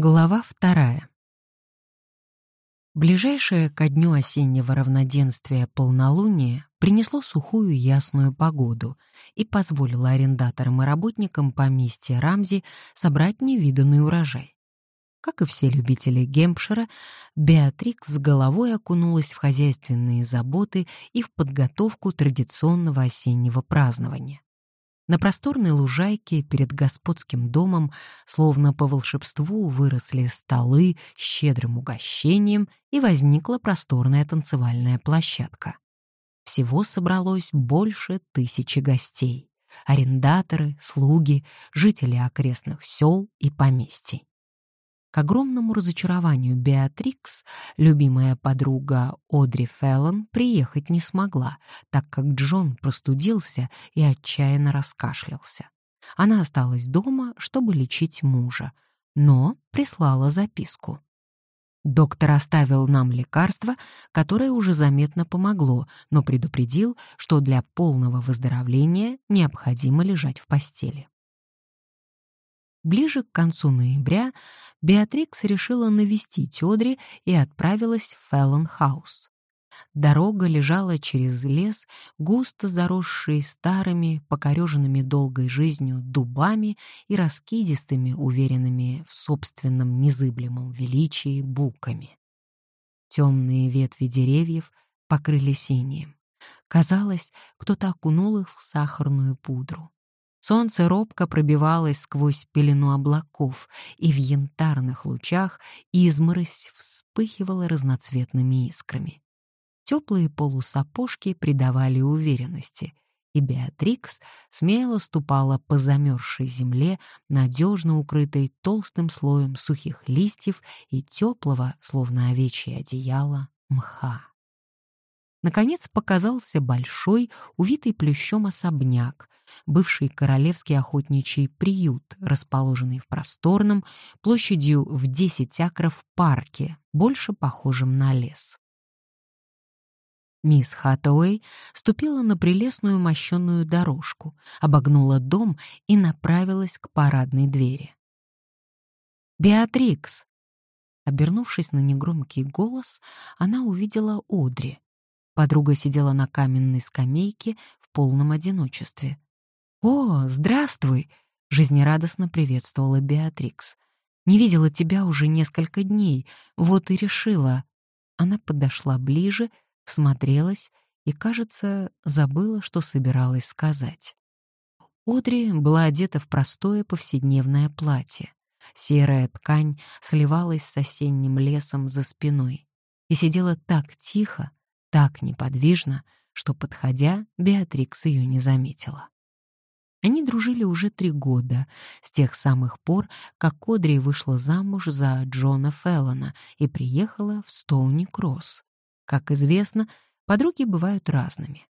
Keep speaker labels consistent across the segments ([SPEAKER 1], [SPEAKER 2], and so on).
[SPEAKER 1] Глава вторая. Ближайшее ко дню осеннего равноденствия полнолуние принесло сухую ясную погоду и позволило арендаторам и работникам поместья Рамзи собрать невиданный урожай. Как и все любители Гемпшира, Беатрикс с головой окунулась в хозяйственные заботы и в подготовку традиционного осеннего празднования. На просторной лужайке перед господским домом, словно по волшебству, выросли столы с щедрым угощением, и возникла просторная танцевальная площадка. Всего собралось больше тысячи гостей — арендаторы, слуги, жители окрестных сел и поместий. К огромному разочарованию Беатрикс, любимая подруга Одри Феллон, приехать не смогла, так как Джон простудился и отчаянно раскашлялся. Она осталась дома, чтобы лечить мужа, но прислала записку. Доктор оставил нам лекарство, которое уже заметно помогло, но предупредил, что для полного выздоровления необходимо лежать в постели. Ближе к концу ноября Беатрикс решила навестить Одри и отправилась в Феллон-хаус. Дорога лежала через лес, густо заросший старыми, покореженными долгой жизнью дубами и раскидистыми, уверенными в собственном незыблемом величии буками. Темные ветви деревьев покрыл иней. Казалось, кто-то окунул их в сахарную пудру. Солнце робко пробивалось сквозь пелену облаков, и в янтарных лучах изморозь вспыхивала разноцветными искрами. Теплые полусапожки придавали уверенности, и Беатрикс смело ступала по замерзшей земле, надежно укрытой толстым слоем сухих листьев и теплого, словно овечье одеяло, мха. Наконец показался большой, увитый плющом особняк, бывший королевский охотничий приют, расположенный в просторном, площадью в 10 акров парке, больше похожем на лес. Мисс Хаттауэй ступила на прелестную мощенную дорожку, обогнула дом и направилась к парадной двери. «Беатрикс!» Обернувшись на негромкий голос, она увидела Одри, Подруга сидела на каменной скамейке в полном одиночестве. «О, здравствуй!» — жизнерадостно приветствовала Беатрикс. «Не видела тебя уже несколько дней, вот и решила». Она подошла ближе, всмотрелась и, кажется, забыла, что собиралась сказать. Одри была одета в простое повседневное платье. Серая ткань сливалась с осенним лесом за спиной и сидела так тихо, так неподвижно, что, подходя, Беатрикс ее не заметила. Они дружили уже три года, с тех самых пор, как Кодри вышла замуж за Джона Феллона и приехала в Стоуни-Кросс. Как известно, подруги бывают разными.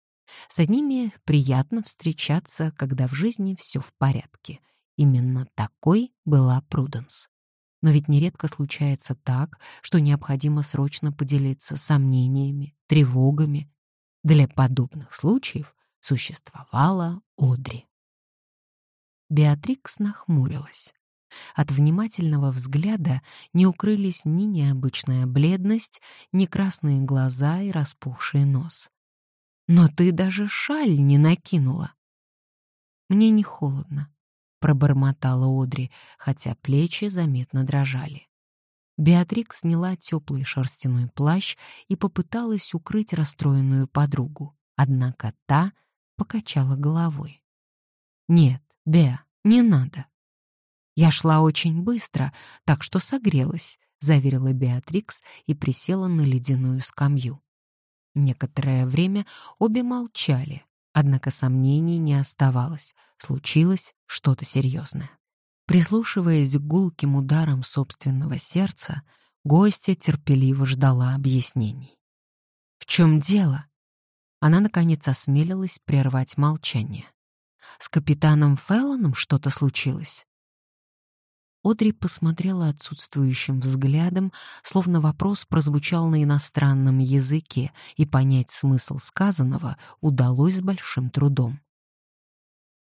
[SPEAKER 1] С одними приятно встречаться, когда в жизни все в порядке. Именно такой была Пруденс. Но ведь нередко случается так, что необходимо срочно поделиться сомнениями, тревогами. Для подобных случаев существовала Одри. Беатрикс нахмурилась. От внимательного взгляда не укрылись ни необычная бледность, ни красные глаза и распухший нос. «Но ты даже шаль не накинула!» «Мне не холодно», пробормотала Одри, хотя плечи заметно дрожали. Беатрикс сняла теплый шерстяной плащ и попыталась укрыть расстроенную подругу, однако та покачала головой. «Нет, Беа, не надо». «Я шла очень быстро, так что согрелась», — заверила Беатрикс и присела на ледяную скамью. Некоторое время обе молчали, Однако сомнений не оставалось, случилось что-то серьезное. Прислушиваясь к гулким ударам собственного сердца, гостья терпеливо ждала объяснений. «В чем дело?» Она, наконец, осмелилась прервать молчание. «С капитаном Феллоном что-то случилось?» Одри посмотрела отсутствующим взглядом, словно вопрос прозвучал на иностранном языке, и понять смысл сказанного удалось с большим трудом.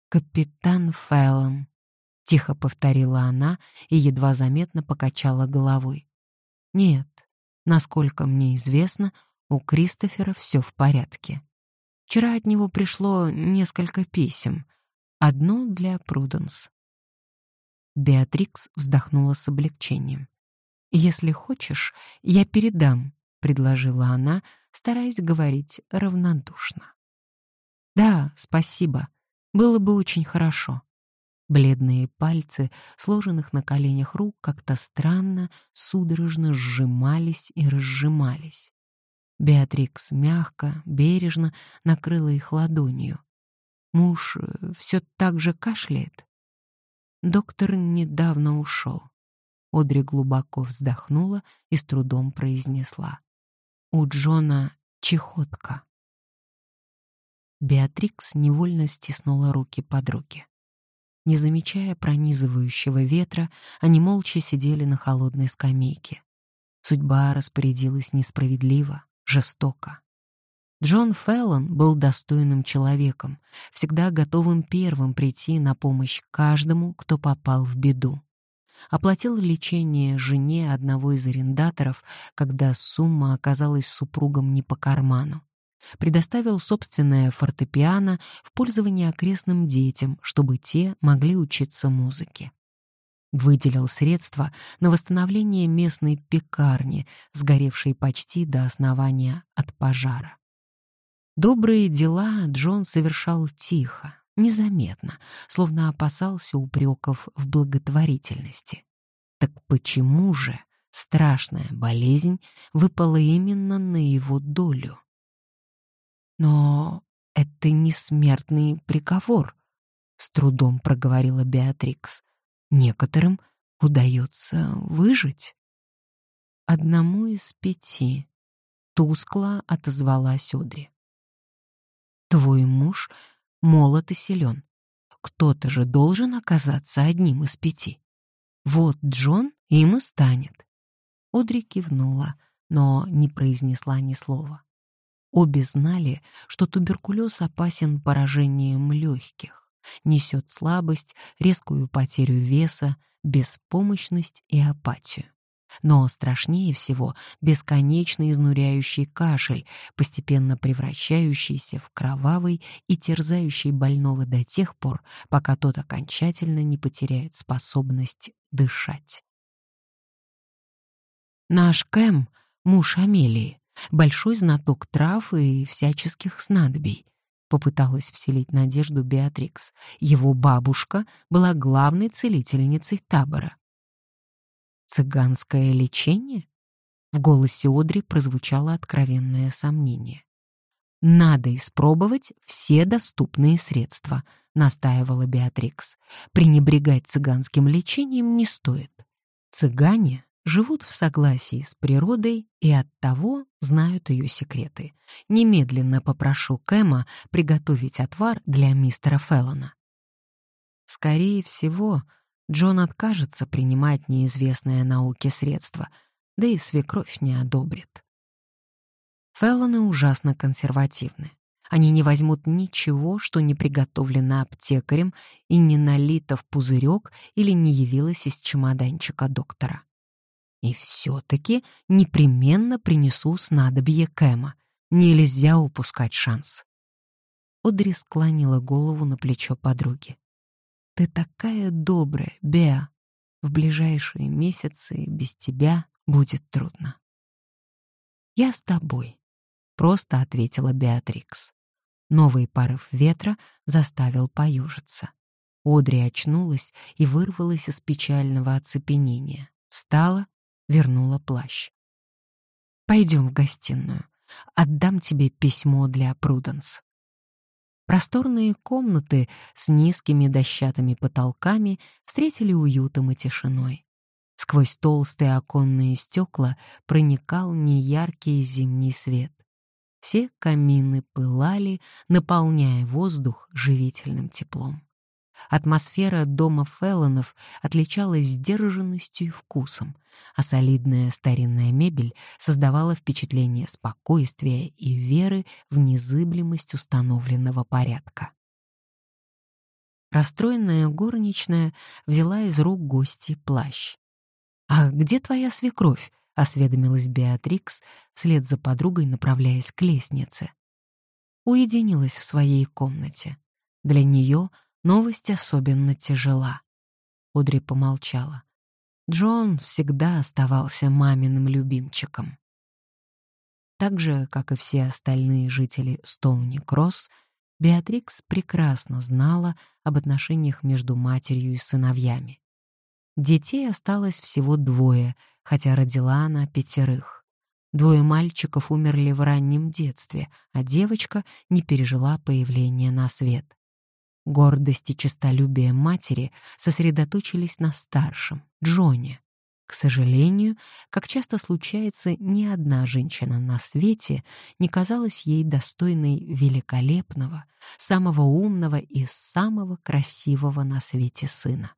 [SPEAKER 1] «Капитан Феллон», — тихо повторила она и едва заметно покачала головой. Нет, насколько мне известно, у Кристофера все в порядке. Вчера от него пришло несколько писем, одно для Пруденс. Беатрикс вздохнула с облегчением. «Если хочешь, я передам», — предложила она, стараясь говорить равнодушно. «Да, спасибо. Было бы очень хорошо». Бледные пальцы, сложенных на коленях рук, как-то странно, судорожно сжимались и разжимались. Беатрикс мягко, бережно накрыла их ладонью. Муж э, все так же кашляет. Доктор недавно ушел. Одри глубоко вздохнула и с трудом произнесла. У Джона чехотка. Беатрикс невольно стиснула руки подруги. Не замечая пронизывающего ветра, они молча сидели на холодной скамейке. Судьба распорядилась несправедливо, жестоко. Джон Феллон был достойным человеком, всегда готовым первым прийти на помощь каждому, кто попал в беду. Оплатил лечение жене одного из арендаторов, когда сумма оказалась супругом не по карману предоставил собственное фортепиано в пользование окрестным детям, чтобы те могли учиться музыке. Выделил средства на восстановление местной пекарни, сгоревшей почти до основания от пожара. Добрые дела Джон совершал тихо, незаметно, словно опасался упреков в благотворительности. Так почему же страшная болезнь выпала именно на его долю? Но это не смертный приговор, с трудом проговорила Беатрикс. Некоторым удается выжить. Одному из пяти тускло отозвалась Одри. Твой муж молод и силен. Кто-то же должен оказаться одним из пяти. Вот Джон им и станет. Одри кивнула, но не произнесла ни слова. Обе знали, что туберкулез опасен поражением легких, несет слабость, резкую потерю веса, беспомощность и апатию. Но страшнее всего бесконечно изнуряющий кашель, постепенно превращающийся в кровавый и терзающий больного до тех пор, пока тот окончательно не потеряет способность дышать. Наш Кэм, муж Амелии, большой знаток трав и всяческих снадобий. Попыталась вселить надежду Беатрикс. Его бабушка была главной целительницей табора. «Цыганское лечение?» В голосе Одри прозвучало откровенное сомнение. «Надо испробовать все доступные средства», — настаивала Беатрикс. «Пренебрегать цыганским лечением не стоит. Цыгане живут в согласии с природой и оттого знают ее секреты. Немедленно попрошу Кэма приготовить отвар для мистера Феллона. Скорее всего, Джон откажется принимать неизвестное науке средства, да и свекровь не одобрит. Феллоны ужасно консервативны. Они не возьмут ничего, что не приготовлено аптекарем и не налито в пузырек или не явилось из чемоданчика доктора. И все-таки непременно принесу снадобье Кэма. Нельзя упускать шанс. Одри склонила голову на плечо подруги. «Ты такая добрая, Беа. В ближайшие месяцы без тебя будет трудно». «Я с тобой», — просто ответила Беатрикс. Новый порыв ветра заставил поюжиться. Одри очнулась и вырвалась из печального оцепенения. Встала вернула плащ. «Пойдем в гостиную. Отдам тебе письмо для Пруденс». Просторные комнаты с низкими дощатыми потолками встретили уютом и тишиной. Сквозь толстые оконные стекла проникал неяркий зимний свет. Все камины пылали, наполняя воздух живительным теплом. Атмосфера дома Феллонов отличалась сдержанностью и вкусом, а солидная старинная мебель создавала впечатление спокойствия и веры в незыблемость установленного порядка. Расстроенная горничная взяла из рук гости плащ. «А где твоя свекровь?» — осведомилась Беатрикс, вслед за подругой направляясь к лестнице. Уединилась в своей комнате. Для нее новость особенно тяжела. Одри помолчала. Джон всегда оставался маминым любимчиком. Так же, как и все остальные жители Стоуни-Кросс, Беатрикс прекрасно знала об отношениях между матерью и сыновьями. Детей осталось всего двое, хотя родила она пятерых. Двое мальчиков умерли в раннем детстве, а девочка не пережила появления на свет. Гордость и честолюбие матери сосредоточились на старшем, Джоне. К сожалению, как часто случается, ни одна женщина на свете не казалась ей достойной великолепного, самого умного и самого красивого на свете сына.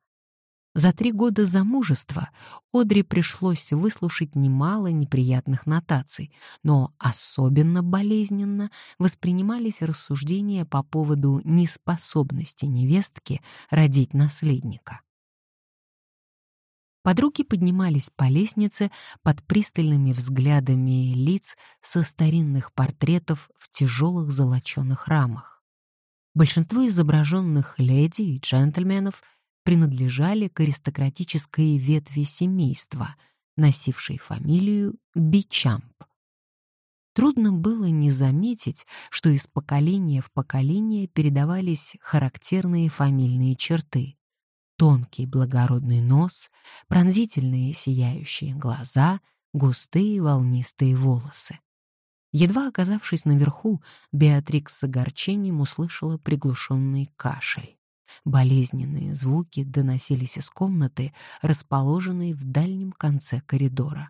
[SPEAKER 1] За три года замужества Одри пришлось выслушать немало неприятных нотаций, но особенно болезненно воспринимались рассуждения по поводу неспособности невестки родить наследника. Подруги поднимались по лестнице под пристальными взглядами лиц со старинных портретов в тяжелых золоченых рамах. Большинство изображенных леди и джентльменов принадлежали к аристократической ветви семейства, носившей фамилию Бичамп. Трудно было не заметить, что из поколения в поколение передавались характерные фамильные черты. Тонкий благородный нос, пронзительные сияющие глаза, густые волнистые волосы. Едва оказавшись наверху, Беатрикс с огорчением услышала приглушенный кашель. Болезненные звуки доносились из комнаты, расположенной в дальнем конце коридора.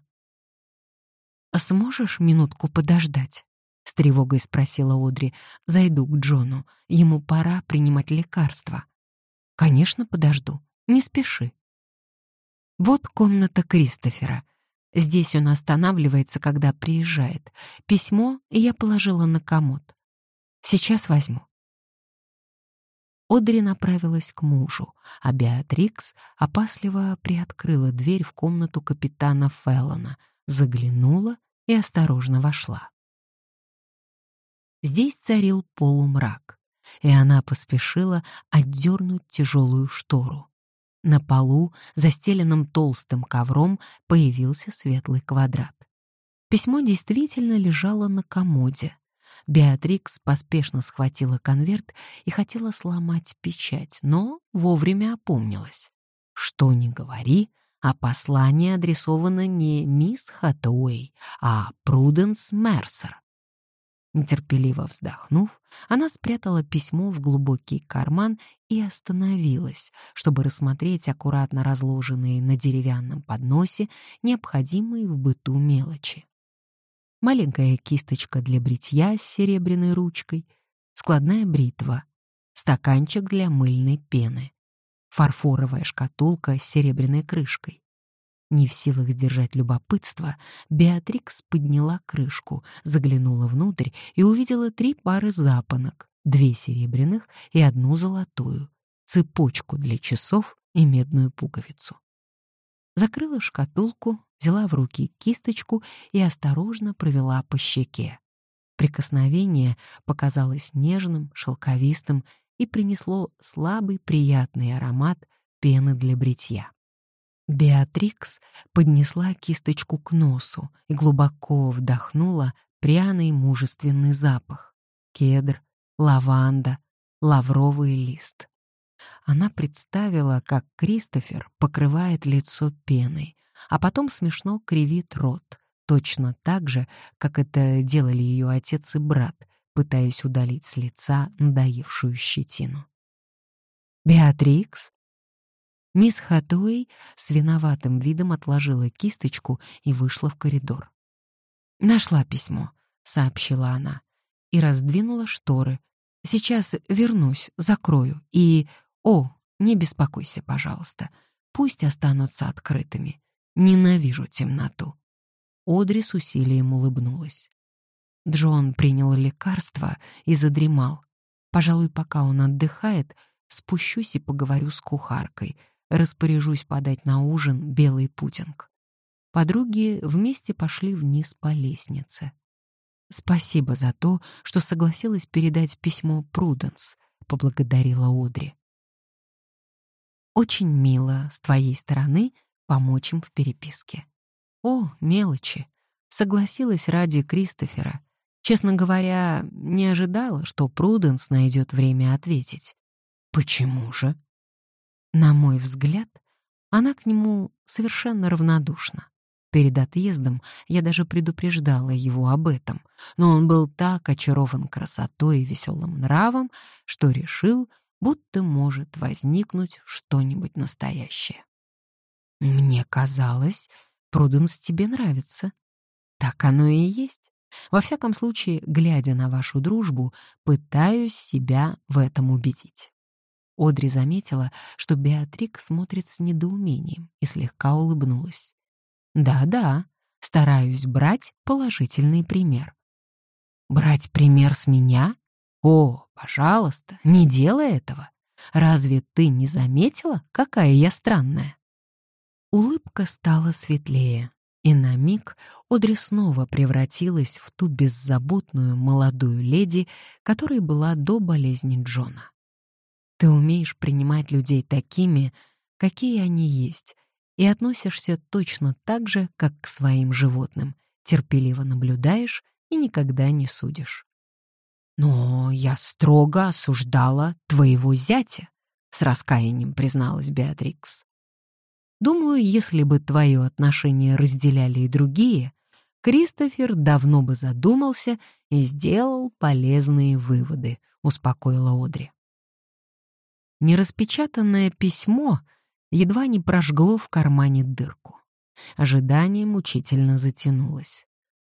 [SPEAKER 1] «А «Сможешь минутку подождать?» — с тревогой спросила Одри. «Зайду к Джону. Ему пора принимать лекарства». «Конечно, подожду. Не спеши». Вот комната Кристофера. Здесь он останавливается, когда приезжает. Письмо я положила на комод. Сейчас возьму. Одри направилась к мужу, а Беатрикс опасливо приоткрыла дверь в комнату капитана Феллона, заглянула и осторожно вошла. Здесь царил полумрак, и она поспешила отдернуть тяжелую штору. На полу, застеленном толстым ковром, появился светлый квадрат. Письмо действительно лежало на комоде, Беатрикс поспешно схватила конверт и хотела сломать печать, но вовремя опомнилась. Что ни говори, а послание адресовано не мисс Хатуэй, а Пруденс Мерсер. Нетерпеливо вздохнув, она спрятала письмо в глубокий карман и остановилась, чтобы рассмотреть аккуратно разложенные на деревянном подносе необходимые в быту мелочи маленькая кисточка для бритья с серебряной ручкой, складная бритва, стаканчик для мыльной пены, фарфоровая шкатулка с серебряной крышкой. Не в силах сдержать любопытство, Беатрикс подняла крышку, заглянула внутрь и увидела три пары запонок, две серебряных и одну золотую, цепочку для часов и медную пуговицу. Закрыла шкатулку, взяла в руки кисточку и осторожно провела по щеке. Прикосновение показалось нежным, шелковистым и принесло слабый приятный аромат пены для бритья. Беатрикс поднесла кисточку к носу и глубоко вдохнула пряный мужественный запах — кедр, лаванда, лавровый лист. Она представила, как Кристофер покрывает лицо пеной, а потом смешно кривит рот, точно так же, как это делали ее отец и брат, пытаясь удалить с лица надоевшую щетину. «Беатрикс?» Мисс Хатуэй с виноватым видом отложила кисточку и вышла в коридор. «Нашла письмо», — сообщила она, и раздвинула шторы. «Сейчас вернусь, закрою, и... О, не беспокойся, пожалуйста, пусть останутся открытыми. Ненавижу темноту. Одри с усилием улыбнулась. Джон принял лекарство и задремал. Пожалуй, пока он отдыхает, спущусь и поговорю с кухаркой, распоряжусь подать на ужин белый пудинг. Подруги вместе пошли вниз по лестнице. «Спасибо за то, что согласилась передать письмо Пруденс», — поблагодарила Одри. «Очень мило с твоей стороны помочь им в переписке». «О, мелочи!» Согласилась ради Кристофера. Честно говоря, не ожидала, что Пруденс найдет время ответить. «Почему же?» На мой взгляд, она к нему совершенно равнодушна. Перед отъездом я даже предупреждала его об этом, но он был так очарован красотой и веселым нравом, что решил, будто может возникнуть что-нибудь настоящее. «Мне казалось, Пруденс тебе нравится». «Так оно и есть. Во всяком случае, глядя на вашу дружбу, пытаюсь себя в этом убедить». Одри заметила, что Беатрик смотрит с недоумением и слегка улыбнулась. Да-да, стараюсь брать положительный пример. Брать пример с меня? О, пожалуйста, не делай этого. Разве ты не заметила, какая я странная? Улыбка стала светлее, и на миг Одри снова превратилась в ту беззаботную молодую леди, которой была до болезни Джона. Ты умеешь принимать людей такими, какие они есть, и относишься точно так же, как к своим животным, терпеливо наблюдаешь и никогда не судишь. «Но я строго осуждала твоего зятя», — с раскаянием призналась Беатрикс. «Думаю, если бы твое отношение разделяли и другие, Кристофер давно бы задумался и сделал полезные выводы», — успокоила Одри. Нераспечатанное письмо — едва не прожгло в кармане дырку. Ожидание мучительно затянулось.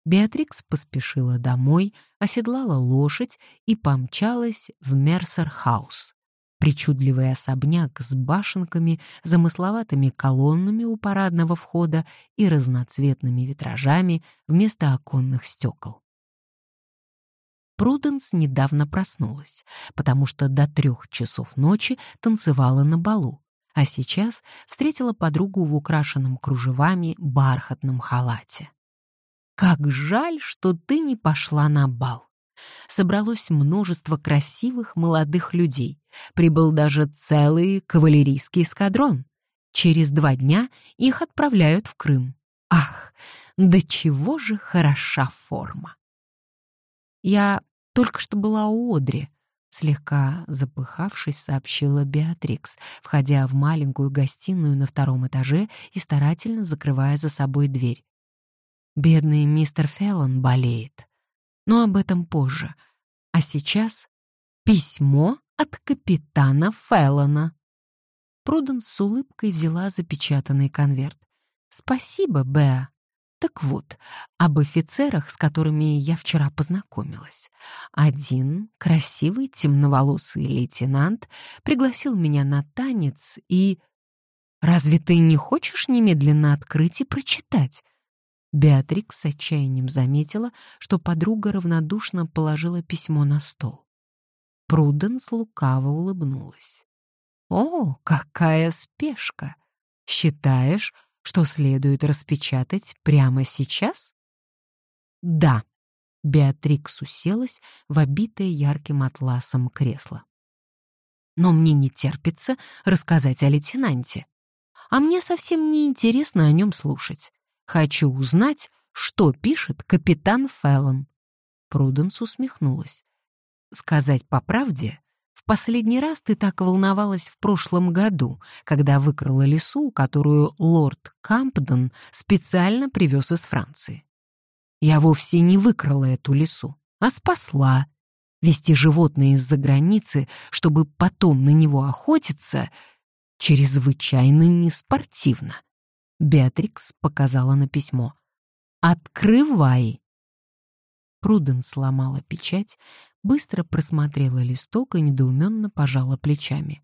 [SPEAKER 1] Беатрикс поспешила домой, оседлала лошадь и помчалась в Мерсер-хаус. Причудливый особняк с башенками, замысловатыми колоннами у парадного входа и разноцветными витражами вместо оконных стекол. Пруденс недавно проснулась, потому что до трех часов ночи танцевала на балу, а сейчас встретила подругу в украшенном кружевами бархатном халате. «Как жаль, что ты не пошла на бал!» Собралось множество красивых молодых людей. Прибыл даже целый кавалерийский эскадрон. Через два дня их отправляют в Крым. Ах, да чего же хороша форма! Я только что была у Одри, Слегка запыхавшись, сообщила Беатрикс, входя в маленькую гостиную на втором этаже и старательно закрывая за собой дверь. Бедный мистер Феллон болеет. Но об этом позже. А сейчас письмо от капитана Феллона. Пруденс с улыбкой взяла запечатанный конверт. «Спасибо, Беа. Так вот, об офицерах, с которыми я вчера познакомилась. Один, красивый темноволосый лейтенант, пригласил меня на танец и... «Разве ты не хочешь немедленно открыть и прочитать?» Беатрикс с отчаянием заметила, что подруга равнодушно положила письмо на стол. Пруденс лукаво улыбнулась. «О, какая спешка! Считаешь, что следует распечатать прямо сейчас? Да. Беатрикс уселась в обитое ярким атласом кресло. Но мне не терпится рассказать о лейтенанте. А мне совсем не интересно о нем слушать. Хочу узнать, что пишет капитан Феллон. Пруденс усмехнулась. Сказать по правде, в последний раз ты так волновалась в прошлом году, когда выкрала лису, которую лорд Кампден специально привез из Франции. Я вовсе не выкрала эту лису, а спасла. Вести животное из-за границы, чтобы потом на него охотиться, чрезвычайно неспортивно. Беатрикс показала на письмо. «Открывай!» Пруден сломала печать, быстро просмотрела листок и недоуменно пожала плечами.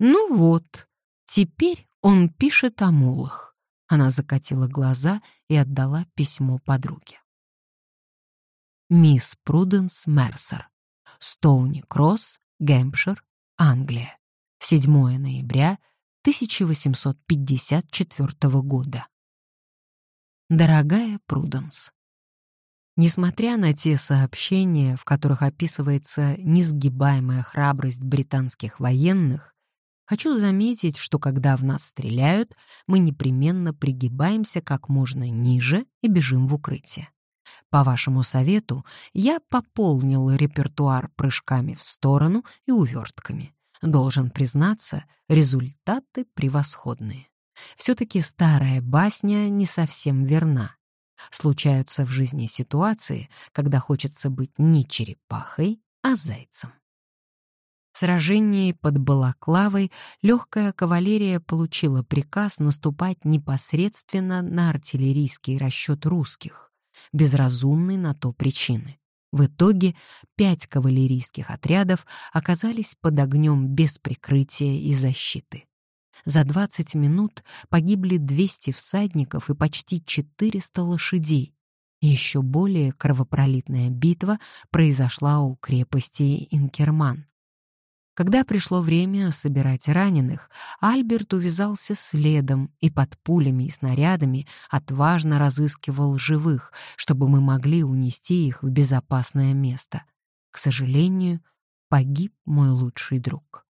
[SPEAKER 1] «Ну вот, теперь он пишет о мулах». Она закатила глаза и отдала письмо подруге. Мисс Пруденс Мерсер, Стоуни Кросс, Гэмпшир, Англия. 7 ноября 1854 года. Дорогая Пруденс, Несмотря на те сообщения, в которых описывается несгибаемая храбрость британских военных, хочу заметить, что когда в нас стреляют, мы непременно пригибаемся как можно ниже и бежим в укрытие. По вашему совету я пополнил репертуар прыжками в сторону и увертками. Должен признаться, результаты превосходные. Все-таки старая басня не совсем верна. Случаются в жизни ситуации, когда хочется быть не черепахой, а зайцем. В сражении под Балаклавой легкая кавалерия получила приказ наступать непосредственно на артиллерийский расчет русских, безразумной на то причины. В итоге пять кавалерийских отрядов оказались под огнем без прикрытия и защиты. За 20 минут погибли 200 всадников и почти 400 лошадей. еще более кровопролитная битва произошла у крепости Инкерман. Когда пришло время собирать раненых, Альберт увязался следом и под пулями и снарядами отважно разыскивал живых, чтобы мы могли унести их в безопасное место. К сожалению, погиб мой лучший друг.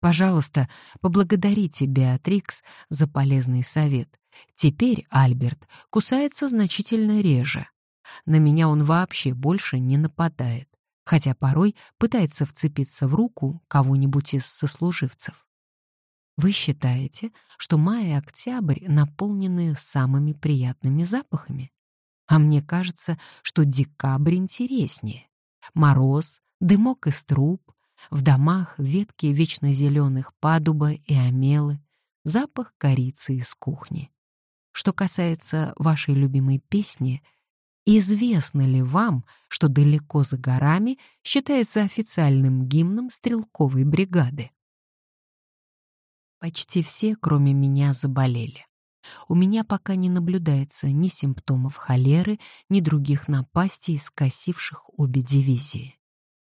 [SPEAKER 1] Пожалуйста, поблагодарите Беатрикс за полезный совет. Теперь Альберт кусается значительно реже. На меня он вообще больше не нападает, хотя порой пытается вцепиться в руку кого-нибудь из сослуживцев. Вы считаете, что май и октябрь наполнены самыми приятными запахами? А мне кажется, что декабрь интереснее. Мороз, дымок из труб, в домах ветки вечно зеленых падуба и омелы, запах корицы из кухни. Что касается вашей любимой песни, известно ли вам, что далеко за горами считается официальным гимном стрелковой бригады? Почти все, кроме меня, заболели. У меня пока не наблюдается ни симптомов холеры, ни других напастей, скосивших обе дивизии.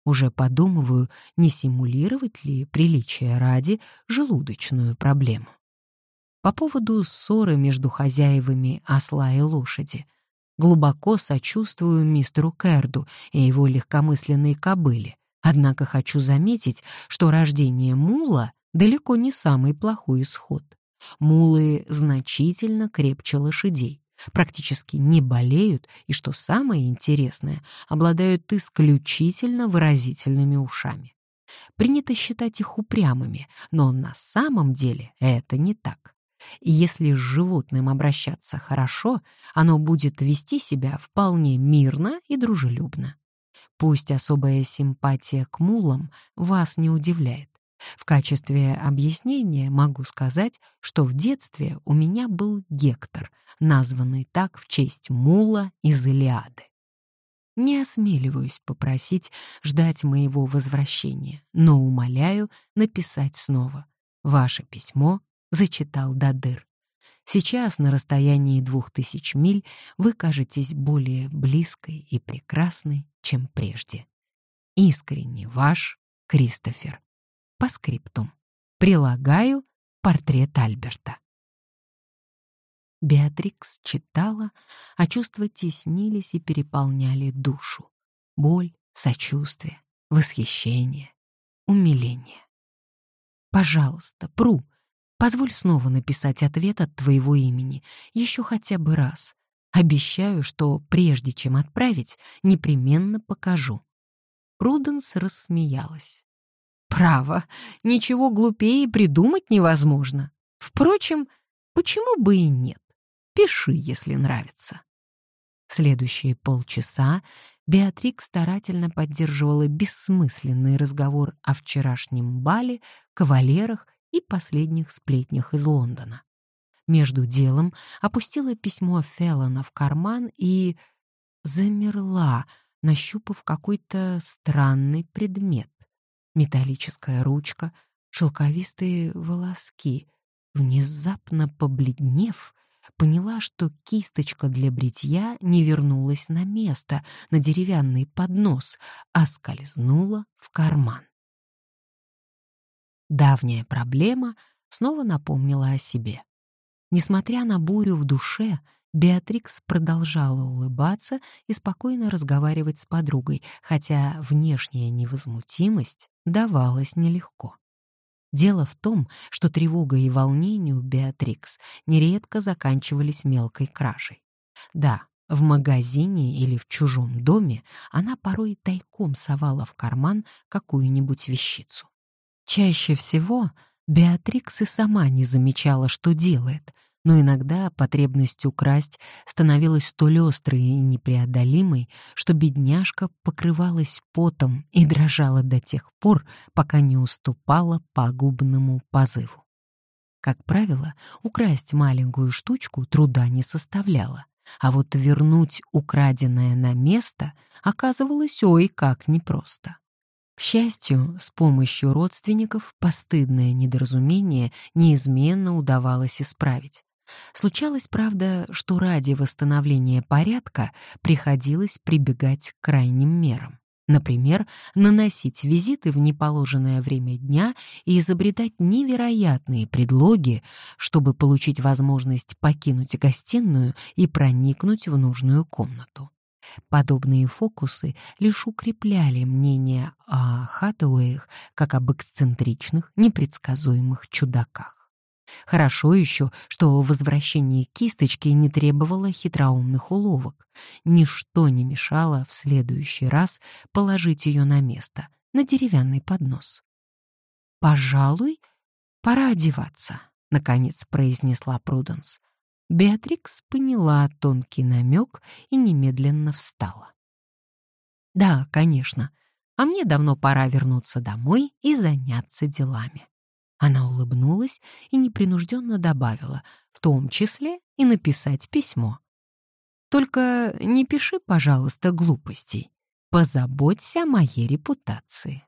[SPEAKER 1] Уже подумываю, не симулировать ли приличие ради желудочную проблему. По поводу ссоры между хозяевами осла и лошади. Глубоко сочувствую мистеру Керду и его легкомысленной кобыле, однако хочу заметить, что рождение мула далеко не самый плохой исход. Мулы значительно крепче лошадей, практически не болеют и, что самое интересное, обладают исключительно выразительными ушами. Принято считать их упрямыми, но на самом деле это не так. Если с животным обращаться хорошо, оно будет вести себя вполне мирно и дружелюбно. Пусть особая симпатия к мулам вас не удивляет. В качестве объяснения могу сказать, что в детстве у меня был Гектор, названный так в честь мула из Илиады. Не осмеливаюсь попросить ждать моего возвращения, но умоляю написать снова. Ваше письмо зачитал Дадыр. Сейчас на расстоянии двух тысяч миль вы кажетесь более близкой и прекрасной, чем прежде. Искренне ваш Кристофер. По скриптум. Прилагаю портрет Альберта. Беатрикс читала, а чувства теснились и переполняли душу. Боль, сочувствие, восхищение, умиление. «Пожалуйста, Пру, позволь снова написать ответ от твоего имени, еще хотя бы раз. Обещаю, что прежде чем отправить, непременно покажу». Пруденс рассмеялась. Право, ничего глупее придумать невозможно. Впрочем, почему бы и нет? Пиши, если нравится. Следующие полчаса Беатрик старательно поддерживала бессмысленный разговор о вчерашнем бале, кавалерах и последних сплетнях из Лондона. Между делом опустила письмо Феллона в карман и замерла, нащупав какой-то странный предмет металлическая ручка, шелковистые волоски. Внезапно побледнев, поняла, что кисточка для бритья не вернулась на место, на деревянный поднос, а скользнула в карман. Давняя проблема снова напомнила о себе. Несмотря на бурю в душе, Беатрикс продолжала улыбаться и спокойно разговаривать с подругой, хотя внешняя невозмутимость давалась нелегко. Дело в том, что тревога и волнение у Беатрикс нередко заканчивались мелкой кражей. Да, в магазине или в чужом доме она порой тайком совала в карман какую-нибудь вещицу. Чаще всего Беатрикс и сама не замечала, что делает, но иногда потребность украсть становилась столь острой и непреодолимой, что бедняжка покрывалась потом и дрожала до тех пор, пока не уступала пагубному позыву. Как правило, украсть маленькую штучку труда не составляло, а вот вернуть украденное на место оказывалось ой как непросто. К счастью, с помощью родственников постыдное недоразумение неизменно удавалось исправить. Случалось, правда, что ради восстановления порядка приходилось прибегать к крайним мерам. Например, наносить визиты в неположенное время дня и изобретать невероятные предлоги, чтобы получить возможность покинуть гостиную и проникнуть в нужную комнату. Подобные фокусы лишь укрепляли мнение о Хатауэях как об эксцентричных, непредсказуемых чудаках. Хорошо еще, что возвращение кисточки не требовало хитроумных уловок. Ничто не мешало в следующий раз положить ее на место, на деревянный поднос. «Пожалуй, пора одеваться», — наконец произнесла Пруденс. Беатрикс поняла тонкий намек и немедленно встала. «Да, конечно, а мне давно пора вернуться домой и заняться делами». Она улыбнулась и непринужденно добавила, в том числе и написать письмо. «Только не пиши, пожалуйста, глупостей. Позаботься о моей репутации».